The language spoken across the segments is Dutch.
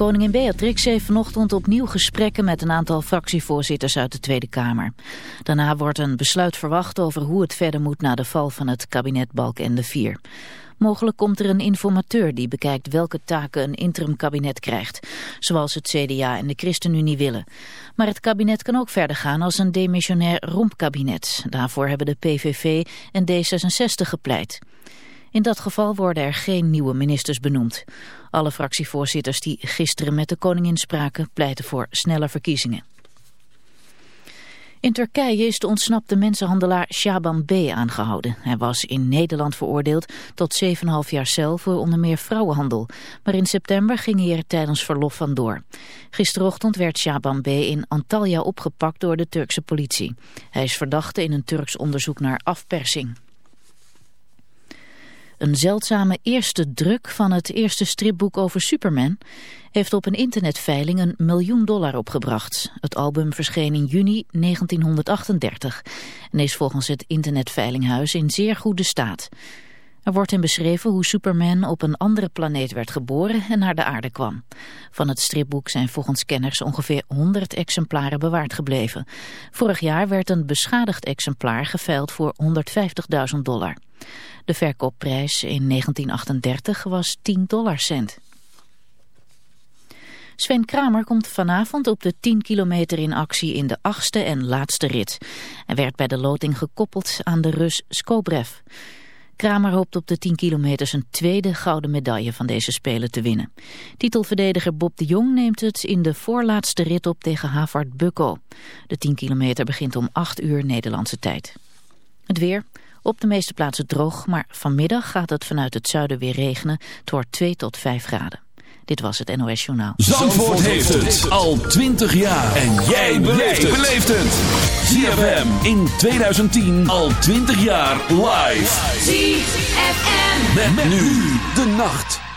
Koningin Beatrix heeft vanochtend opnieuw gesprekken met een aantal fractievoorzitters uit de Tweede Kamer. Daarna wordt een besluit verwacht over hoe het verder moet na de val van het kabinet Balkenende 4. Mogelijk komt er een informateur die bekijkt welke taken een interim kabinet krijgt, zoals het CDA en de ChristenUnie willen. Maar het kabinet kan ook verder gaan als een demissionair rompkabinet. Daarvoor hebben de PVV en D66 gepleit. In dat geval worden er geen nieuwe ministers benoemd. Alle fractievoorzitters die gisteren met de koningin spraken pleiten voor snelle verkiezingen. In Turkije is de ontsnapte mensenhandelaar Shaban B. aangehouden. Hij was in Nederland veroordeeld tot 7,5 jaar cel voor onder meer vrouwenhandel. Maar in september ging hij er tijdens verlof vandoor. Gisterochtend werd Shaban B. in Antalya opgepakt door de Turkse politie. Hij is verdachte in een Turks onderzoek naar afpersing. Een zeldzame eerste druk van het eerste stripboek over Superman heeft op een internetveiling een miljoen dollar opgebracht. Het album verscheen in juni 1938 en is volgens het internetveilinghuis in zeer goede staat. Er wordt in beschreven hoe Superman op een andere planeet werd geboren en naar de aarde kwam. Van het stripboek zijn volgens kenners ongeveer 100 exemplaren bewaard gebleven. Vorig jaar werd een beschadigd exemplaar geveild voor 150.000 dollar. De verkoopprijs in 1938 was 10 dollarcent. Sven Kramer komt vanavond op de 10 kilometer in actie in de achtste en laatste rit. Hij werd bij de loting gekoppeld aan de Rus Skobrev. Kramer hoopt op de 10 kilometer zijn tweede gouden medaille van deze Spelen te winnen. Titelverdediger Bob de Jong neemt het in de voorlaatste rit op tegen Havard Bukko. De 10 kilometer begint om 8 uur Nederlandse tijd. Het weer... Op de meeste plaatsen droog, maar vanmiddag gaat het vanuit het zuiden weer regenen. Het wordt 2 tot 5 graden. Dit was het NOS Journaal. Zandvoort, heeft het al 20 jaar. En jij beleeft het. ZFM in 2010 al 20 jaar live. ZFM. Met, met nu de nacht.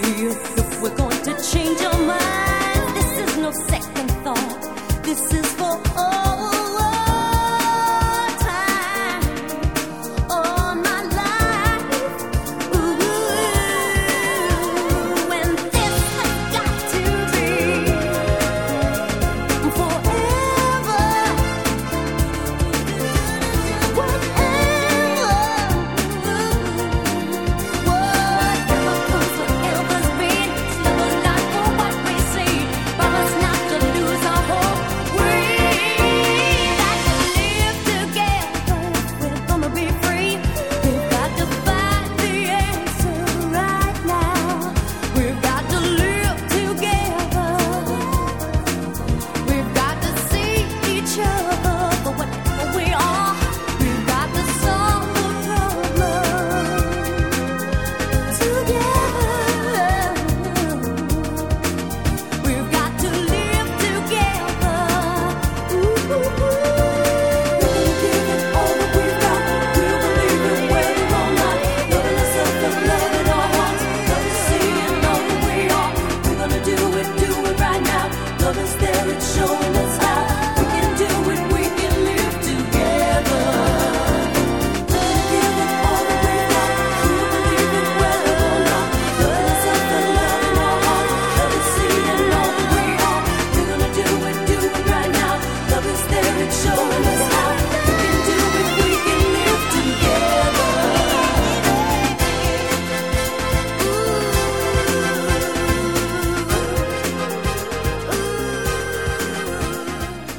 do if we're going to change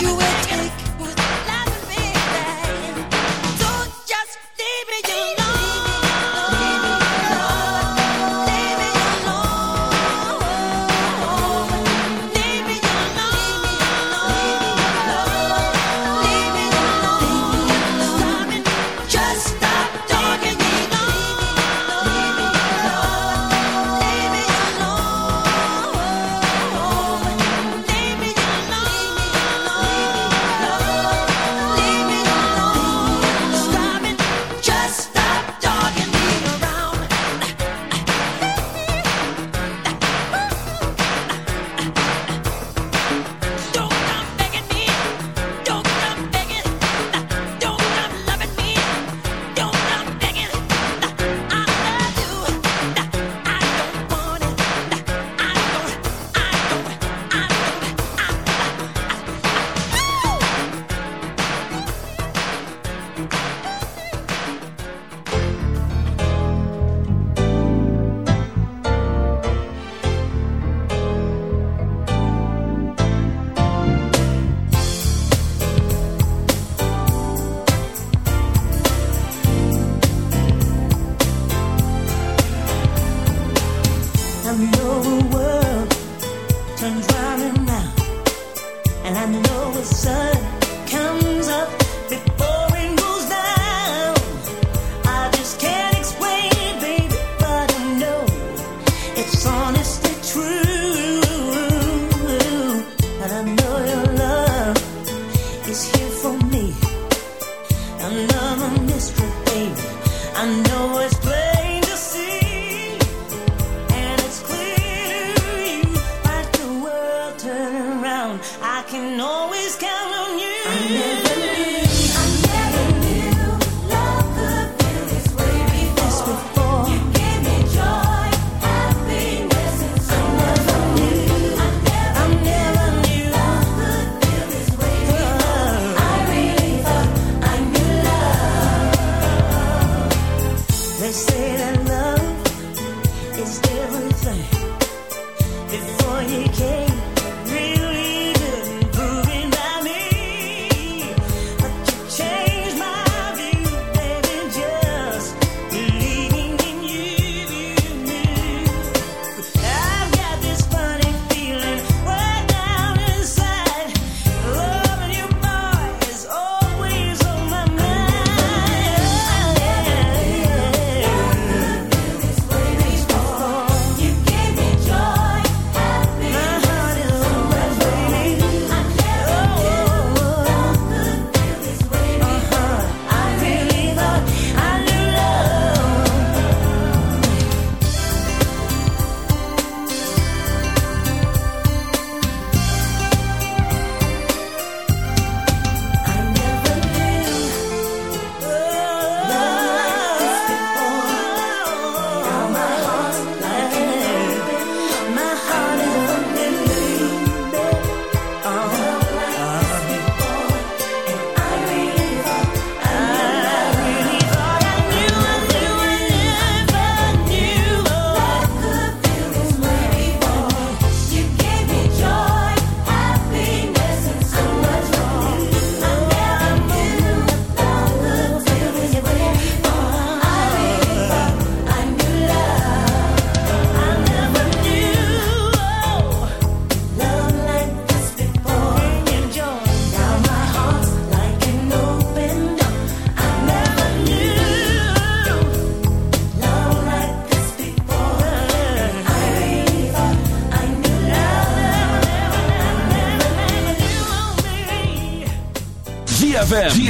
you I know it's